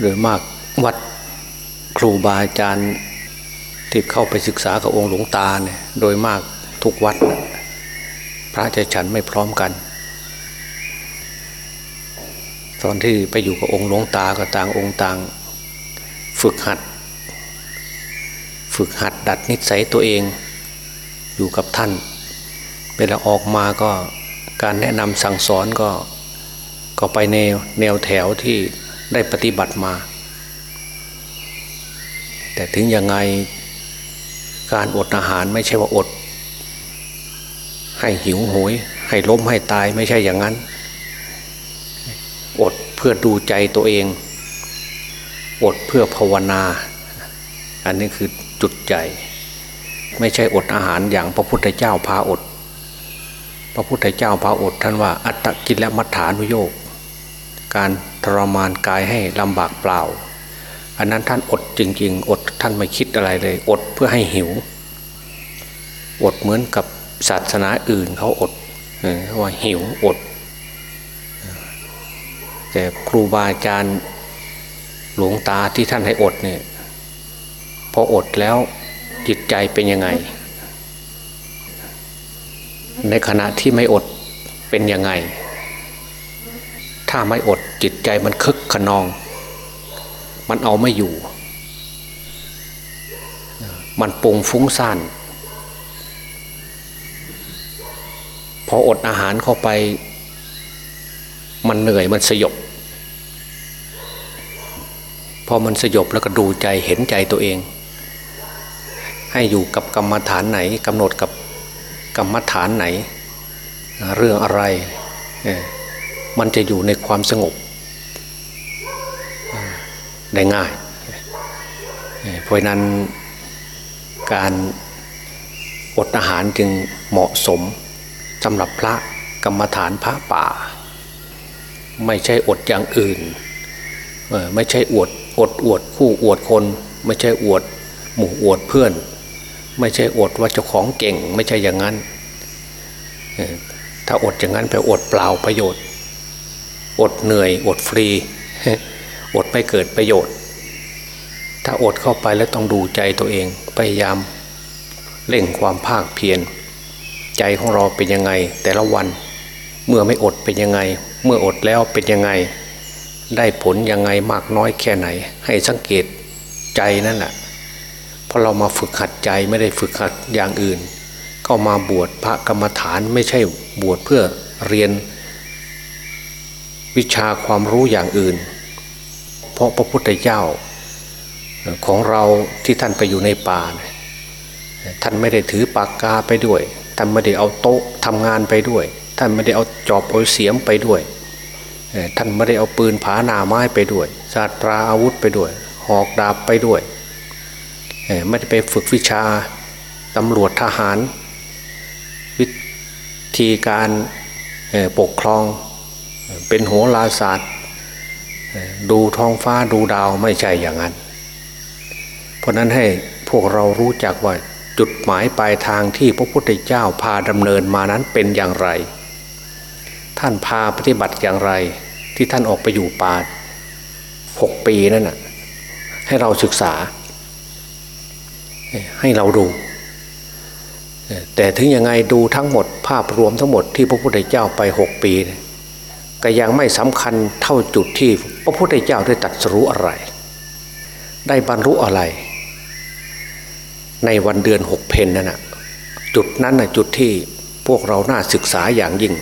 โดยมากวัดครูบาอาจารย์ที่เข้าไปศึกษากับองค์หลวงตาเนี่ยโดยมากทุกวัด พระจะฉันไม่พร้อมกัน ตอนที่ไปอยู่กับองค์หลวงตาก็ต่างองค์ต่าง ฝึกหัด ฝึกหัดดัดนิสัยตัวเองอยู่กับท่านเวลาออกมาก็การแนะนำสั่งสอนก็ก็ไปแนวแนวแถวที่ ได้ปฏิบัติมา แต่ถึงยังไงการอดอาหารไม่ใช่ว่าอด ให้หิวโหย ให้ล้มให้ตายไม่ใช่อย่างนั้น อดเพื่อดูใจตัวเอง อดเพื่อภาวนา อันนี้คือจุดใจ ไม่ใช่อดอาหารอย่างพระพุทธเจ้าพาอด พระพุทธเจ้าพาอดท่านว่าอัตตกินและมัฏฐานุโยก การทรมานกายให้ลำบากเปล่า อันนั้นท่านอดจริง ๆ อดท่านไม่คิดอะไรเลย อดเพื่อให้หิว อดเหมือนกับศาสนาอื่นเขาอดเขาว่าหิวอด แต่ครูบาอาจารย์หลวงตาที่ท่านให้อดเนี่ยพออดแล้วจิตใจเป็นยังไง ในขณะที่ไม่อดเป็นยังไง ถ้าไม่อด จิตใจมันคึกขนอง มันเอาไม่อยู่ มันปุงฟุ้งซ่านพออดอาหารเข้าไป มันเหนื่อยมันสยบ พอมันสยบแล้วก็ดูใจเห็นใจตัวเอง ให้อยู่กับกรรมฐานไหนกำหนดกับกรรมฐานไหน เรื่องอะไร มันจะอยู่ในความสงบ ได้ง่าย เพราะนั้นการอดอาหารจึงเหมาะสมสำหรับพระกรรมฐานพระป่า ไม่ใช่อดอย่างอื่น ไม่ใช่อวดอดอวดคู่อวดคน ไม่ใช่อวดหมู่อวดเพื่อน ไม่ใช่อวดว่าเจ้าของเก่ง ไม่ใช่อย่างนั้น ถ้าอดอย่างนั้นไปอดเปล่าประโยชน์ อดเหนื่อยอดฟรี อดไม่เกิดประโยชน์ ถ้าอดเข้าไปแล้วต้องดูใจตัวเองพยายามเร่งความภาคเพียรใจของเราเป็นยังไง แต่ละวันเมื่อไม่อดเป็นยังไง เมื่ออดแล้วเป็นยังไง ได้ผลยังไงมากน้อยแค่ไหน ให้สังเกตใจนั่นแหละเพราะเรามาฝึกหัดใจไม่ได้ฝึกหัดอย่างอื่น ก็มาบวชพระกรรมฐานไม่ใช่บวชเพื่อเรียน วิชาความรู้อย่างอื่น เพราะพระพุทธเจ้าของเราที่ท่านไปอยู่ในป่า ท่านไม่ได้ถือปากกาไปด้วย ท่านไม่ได้เอาโต๊ะทำงานไปด้วย ท่านไม่ได้เอาจอบเอาเสียมไปด้วย ท่านไม่ได้เอาปืนผาหนาไม้ไปด้วยศาสตราอาวุธไปด้วย หอกดาบไปด้วย ไม่ได้ไปฝึกวิชาตำรวจทหาร วิธีการปกครองเป็นโหราศาสตร์ ดูท้องฟ้าดูดาวไม่ใช่อย่างนั้น เพราะนั้นให้พวกเรารู้จักว่าจุดหมายปลายทางที่พระพุทธเจ้าพาดำเนินมานั้นเป็นอย่างไร ท่านพาปฏิบัติอย่างไร ที่ท่านออกไปอยู่ป่าหกปีนั่นน่ะให้เราศึกษา ให้เราดู แต่ถึงยังไงดูทั้งหมดภาพรวมทั้งหมดที่พระพุทธเจ้าไปหกปี ก็ยังไม่สำคัญเท่าจุดที่พระพุทธเจ้าได้ตัดสู้อะไร ได้บรรลุอะไร ในวันเดือนหกเพนนั่นนะจุดนั้นนะจุดที่พวกเราน่าศึกษาอย่างยิ่ง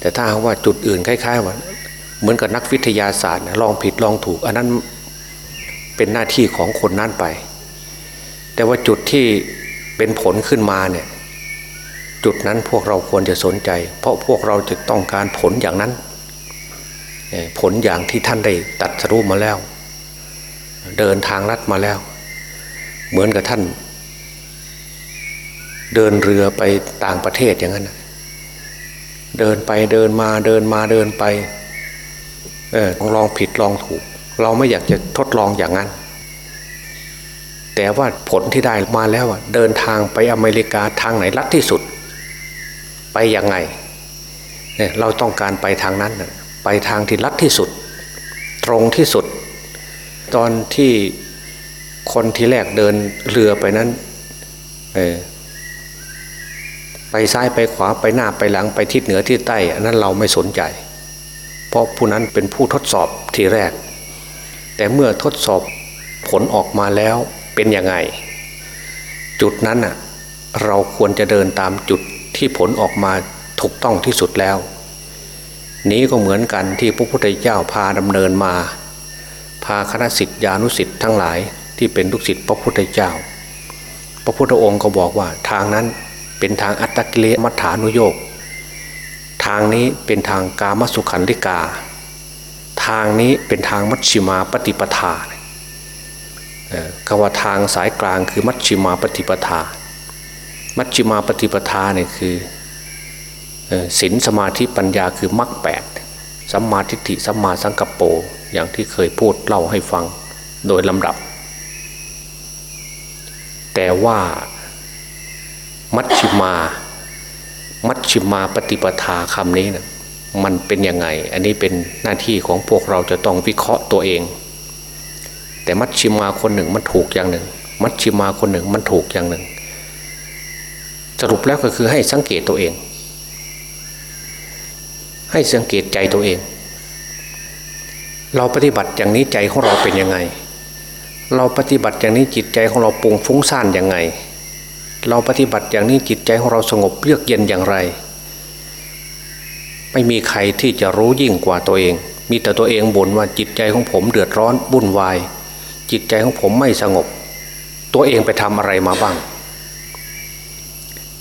แต่ถ้าว่าจุดอื่นคล้ายๆว่าเหมือนกับนักวิทยาศาสตร์ลองผิดลองถูก อันนั้นเป็นหน้าที่ของคนนั้นไป แต่ว่าจุดที่เป็นผลขึ้นมาเนี่ย จุดนั้นพวกเราควรจะสนใจ เพราะพวกเราจะต้องการผลอย่างนั้น ผลอย่างที่ท่านได้ตัดสรุปมาแล้ว เดินทางลัดมาแล้ว เหมือนกับท่าน เดินเรือไปต่างประเทศอย่างนั้นเดินไปเดินมาเดินมาเดินไปเออลองผิดลองถูก เราไม่อยากจะทดลองอย่างนั้น แต่ว่าผลที่ได้มาแล้วเดินทางไปอเมริกาทางไหนลัดที่สุด ไปยังไงเนี่ยเราต้องการไปทางนั้น ไปทางที่ลัดที่สุด ตรงที่สุด ตอนที่คนที่แรกเดินเรือไปนั้นเออไปซ้ายไปขวาไปหน้าไปหลังไปทิศเหนือทิศใต้อันนั้นเราไม่สนใจ เพราะผู้นั้นเป็นผู้ทดสอบทีแรก แต่เมื่อทดสอบผลออกมาแล้วเป็นยังไง จุดนั้นน่ะเราควรจะเดินตามจุด ที่ผลออกมาถูกต้องที่สุดแล้ว นี้ก็เหมือนกันที่พระพุทธเจ้าพาดำเนินมา พาคณะสิทธิานุสิทธิ์ทั้งหลายที่เป็นลูกศิษย์พระพุทธเจ้า พระพุทธองค์ก็บอกว่าทางนั้นเป็นทางอัตตกิเลมัฏฐานุโยกทางนี้เป็นทางกามสุขันธิกา ทางนี้เป็นทางมัชชิมาปฏิปทาคำว่าทางสายกลางคือมัชชิมาปฏิปทา มัชชิมาปฏิปทาเนี่ยคือศีลสมาธิปัญญาคือมรรคแปดสัมมาทิฏฐิสัมมาสังกัปโปอย่างที่เคยพูดเล่าให้ฟังโดยลำดับ แต่ว่ามัชชิมา มัชชิมาปฏิปทาคำนี้นะมันเป็นยังไง อันนี้เป็นหน้าที่ของพวกเราจะต้องวิเคราะห์ตัวเอง แต่มัชชิมาคนหนึ่งมันถูกอย่างหนึ่ง มัชชิมาคนหนึ่งมันถูกอย่างหนึ่ง สรุปแล้วก็คือให้สังเกตตัวเอง ให้สังเกตใจตัวเอง เราปฏิบัติอย่างนี้ใจของเราเป็นยังไง เราปฏิบัติอย่างนี้จิตใจของเราปุงฟุ้งซ่านยังไง เราปฏิบัติอย่างนี้จิตใจของเราสงบเยือกเย็นอย่างไร ไม่มีใครที่จะรู้ยิ่งกว่าตัวเอง มีแต่ตัวเองบ่นว่าจิตใจของผมเดือดร้อนวุ่นวาย จิตใจของผมไม่สงบ ตัวเองไปทำอะไรมาบ้าง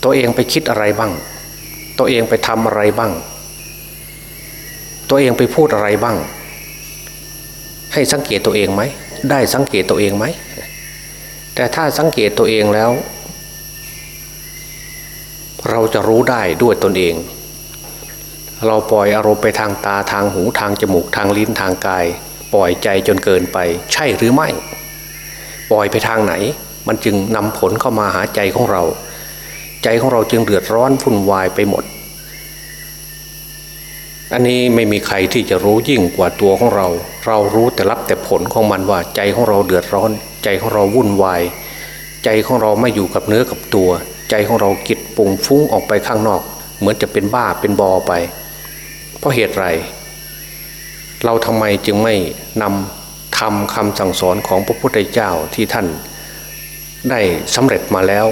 ตัวเองไปคิดอะไรบ้าง ตัวเองไปทำอะไรบ้าง ตัวเองไปพูดอะไรบ้าง ให้สังเกตตัวเองไหม ได้สังเกตตัวเองไหม แต่ถ้าสังเกตตัวเองแล้ว เราจะรู้ได้ด้วยตนเอง เราปล่อยอารมณ์ไปทางตาทางหูทางจมูกทางลิ้นทางกาย ปล่อยใจจนเกินไป ใช่หรือไม่ ปล่อยไปทางไหน มันจึงนำผลเข้ามาหาใจของเรา ใจของเราจึงเดือดร้อนวุ่นวายไปหมด อันนี้ไม่มีใครที่จะรู้ยิ่งกว่าตัวของเรา เรารู้แต่รับแต่ผลของมันว่าใจของเราเดือดร้อน ใจของเราวุ่นวาย ใจของเราไม่อยู่กับเนื้อกับตัว ใจของเรากิดปุ่งฟุ้งออกไปข้างนอก เหมือนจะเป็นบ้าเป็นบอไป เพราะเหตุไร เราทำไมจึงไม่นำทำคำสั่งสอนของพระพุทธเจ้าที่ท่านได้สำเร็จมาแล้ว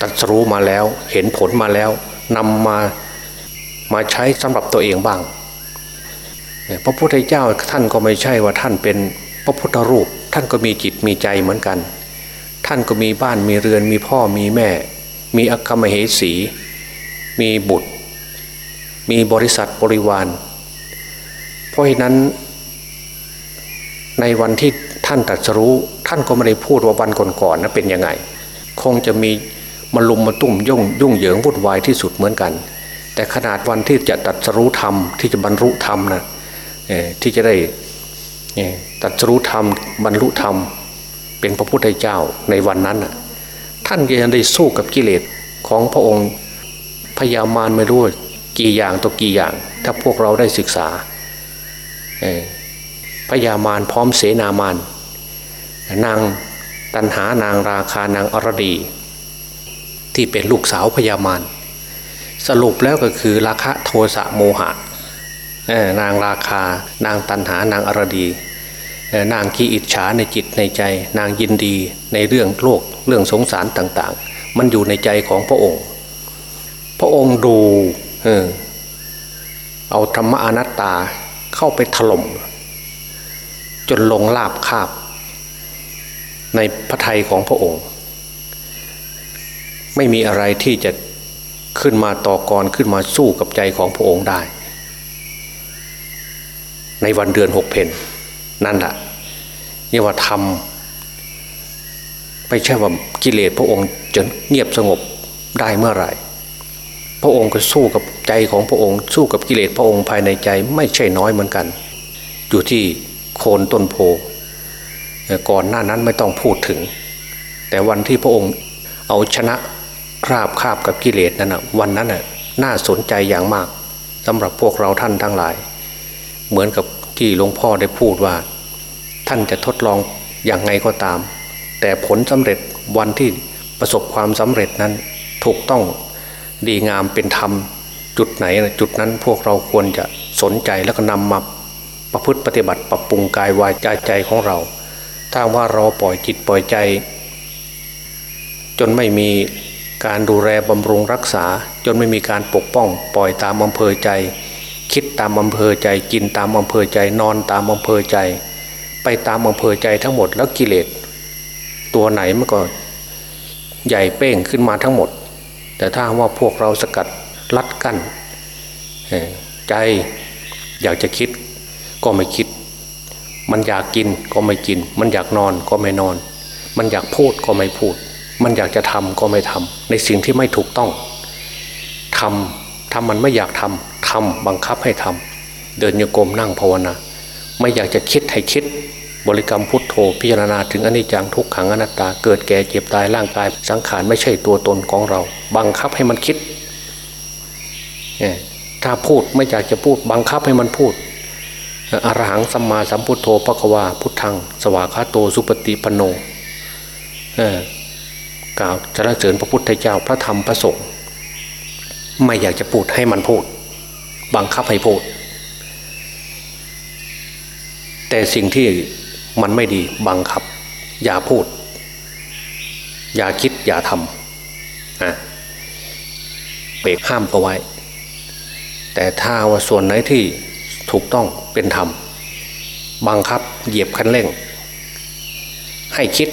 ตัดสู้มาแล้วเห็นผลมาแล้วนำมามาใช้สำหรับตัวเองบ้างพระพุทธเจ้าท่านก็ไม่ใช่ว่าท่านเป็นพระพุทธรูป ท่านก็มีจิตมีใจเหมือนกัน ท่านก็มีบ้านมีเรือนมีพ่อมีแม่ มีอัคมเหสี มีบุตร มีบริษัทบริวาร เพราะฉะนั้น ในวันที่ท่านตรัสรู้ ท่านก็ไม่ได้พูดว่าวันก่อนๆนะเป็นยังไง คงจะมี มาลุมมาตุ่มยุ่งยุ่งเหยิงวุ่นวายที่สุดเหมือนกัน แต่ขนาดวันที่จะตัดสรู้ธรรมที่จะบรรลุธรรมนะที่จะได้ตัดสรู้ธรรมบรรลุธรรม เป็นพระพุทธเจ้าในวันนั้นท่านยังได้สู้กับกิเลสของพระองค์พยามารไม่รู้กี่อย่างตัวกี่อย่าง ถ้าพวกเราได้ศึกษาพยามารพร้อมเสนามานนางตันหานางราคานางอรดี ที่เป็นลูกสาวพยามารสรุปแล้วก็คือราคะโทสะโมหะนางราคา นางตันหานางอรดี นางขี้อิจฉาในจิตในใจ นางยินดีในเรื่องโลกเรื่องสงสารต่าง ๆ มันอยู่ในใจของพระองค์ พระองค์ดูเออเอาธรรมอนัตตาเข้าไปถล่ม จนลงลาบคาบ ในพระทัยของพระองค์ ไม่มีอะไรที่จะขึ้นมาต่อกรขึ้นมาสู้กับใจของพระองค์ได้ ในวันเดือนหกเพนนั่นแหละนี่ว่าทำไม่ใช่ว่ากิเลสพระองค์จะเงียบสงบได้เมื่อไหร่ พระองค์ก็สู้กับใจของพระองค์ สู้กับกิเลสพระองค์ภายในใจไม่ใช่น้อยเหมือนกัน อยู่ที่โคนต้นโพก่อนหน้านั้นไม่ต้องพูดถึง แต่วันที่พระองค์เอาชนะ ราบคาบกับกิเลสนั้นนะวันนั้นน่ะน่าสนใจอย่างมากสำหรับพวกเราท่านทั้งหลาย เหมือนกับที่หลวงพ่อได้พูดว่า ท่านจะทดลองอย่างไงก็ตาม แต่ผลสำเร็จวันที่ประสบความสำเร็จนั้นถูกต้องดีงามเป็นธรรมจุดไหนจุดนั้นพวกเราควรจะสนใจแล้วก็นำมาประพฤติปฏิบัติปรับปรุงกายวาจาใจของเรา ถ้าว่าเราปล่อยจิตปล่อยใจ จนไม่มี การดูแลบำรุงรักษาจนไม่มีการปกป้อง ปล่อยตามอำเภอใจ คิดตามอำเภอใจกินตามอำเภอใจนอนตามอำเภอใจ ไปตามอำเภอใจทั้งหมดแล้วกิเลสตัวไหนมันก็ใหญ่เป้งขึ้นมาทั้งหมด แต่ถ้าว่าพวกเราสกัดลัดกั้นใจอยากจะคิดก็ไม่คิด มันอยากกินก็ไม่กิน มันอยากนอนก็ไม่นอน มันอยากพูดก็ไม่พูด มันอยากจะทำก็ไม่ทำในสิ่งที่ไม่ถูกต้องทำทำมันไม่อยากทำทำบังคับให้ทำเดินโยกมนั่งภาวนา ไม่อยากจะคิดให้คิด บริกรรมพุทโธพิจารณาถึงอนิจจังทุกขังอนัตตา เกิดแก่เจ็บตายร่างกาย สังขารไม่ใช่ตัวตนของเรา บังคับให้มันคิดเนี่ยถ้าพูดไม่อยากจะพูดบังคับให้มันพูดอรหังสัมมาสัมพุทโธปะกวาพุทธัง สวากาโตสุปฏิปนโน กล่าวสรรเสริญพระพุทธเจ้าพระธรรมพระสงฆ์ไม่อยากจะพูดให้มันพูด บังคับให้พูด แต่สิ่งที่มันไม่ดีบังคับ อย่าพูด อย่าคิดอย่าทำอะเบรกห้ามก็ไว้ แต่ถ้าว่าส่วนไหนที่ถูกต้องเป็นธรรมบังคับเหยียบคันเร่ง ให้คิด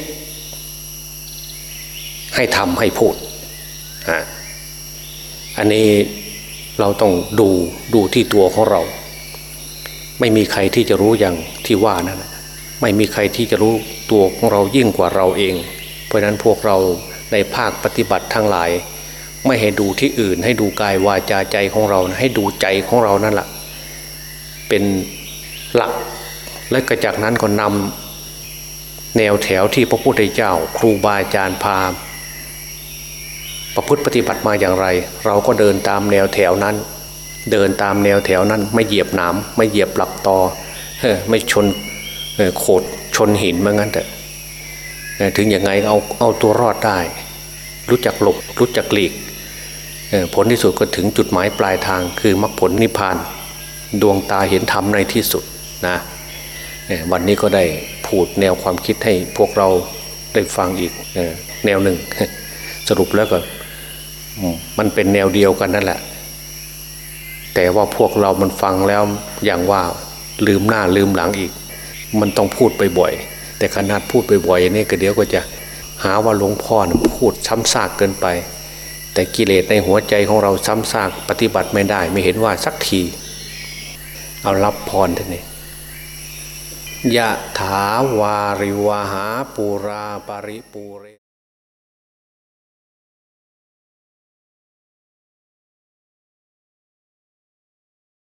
ให้ทำให้พูดอะอันนี้เราต้องดูดูที่ตัวของเรา ไม่มีใครที่จะรู้อย่างที่ว่านั่นไม่มีใครที่จะรู้ตัวของเรายิ่งกว่าเราเอง เพราะฉะนั้นพวกเราในภาคปฏิบัติทั้งหลาย ไม่ให้ดูที่อื่น ให้ดูกายวาจาใจของเรานะให้ดูใจของเรานั่นแหละเป็นหลักและก็จากนั้นก็นำแนวแถวที่พระพุทธเจ้า ครูบาอาจารย์พา ประพฤติปฏิบัติมาอย่างไร เราก็เดินตามแนวแถวนั้น เดินตามแนวแถวนั้น ไม่เหยียบหนามไม่เหยียบหลักตอเอไม่ชนโขดชนหินเมื่อนกันแต่ถึงอยังไงเอาเอาตัวรอดได้ รู้จักหลบรู้จักหลีกผลที่สุดก็ถึงจุดหมายปลายทางคือมรรคผลนิพพาน ดวงตาเห็นธรรมในที่สุดนะวันนี้ก็ได้พูดแนวความคิดให้พวกเราได้ฟังอีกแนวหนึ่ง สรุปแล้วก็อื มันเป็นแนวเดียวกันนั่นแหละ แต่ว่าพวกเรามันฟังแล้วอย่างว่าลืมหน้าลืมหลังอีก มันต้องพูดไปบ่อย แต่ขนาดพูดไปบ่อยนี่ก็เดี๋ยวก็จะหาว่าหลวงพ่อพูดซ้ำซากเกินไป แต่กิเลสในหัวใจของเราซ้ำซากปฏิบัติไม่ได้ ไม่เห็นว่าสักที เอารับพรท่านนี่ยะถาวาริวหาปูราปริปูเร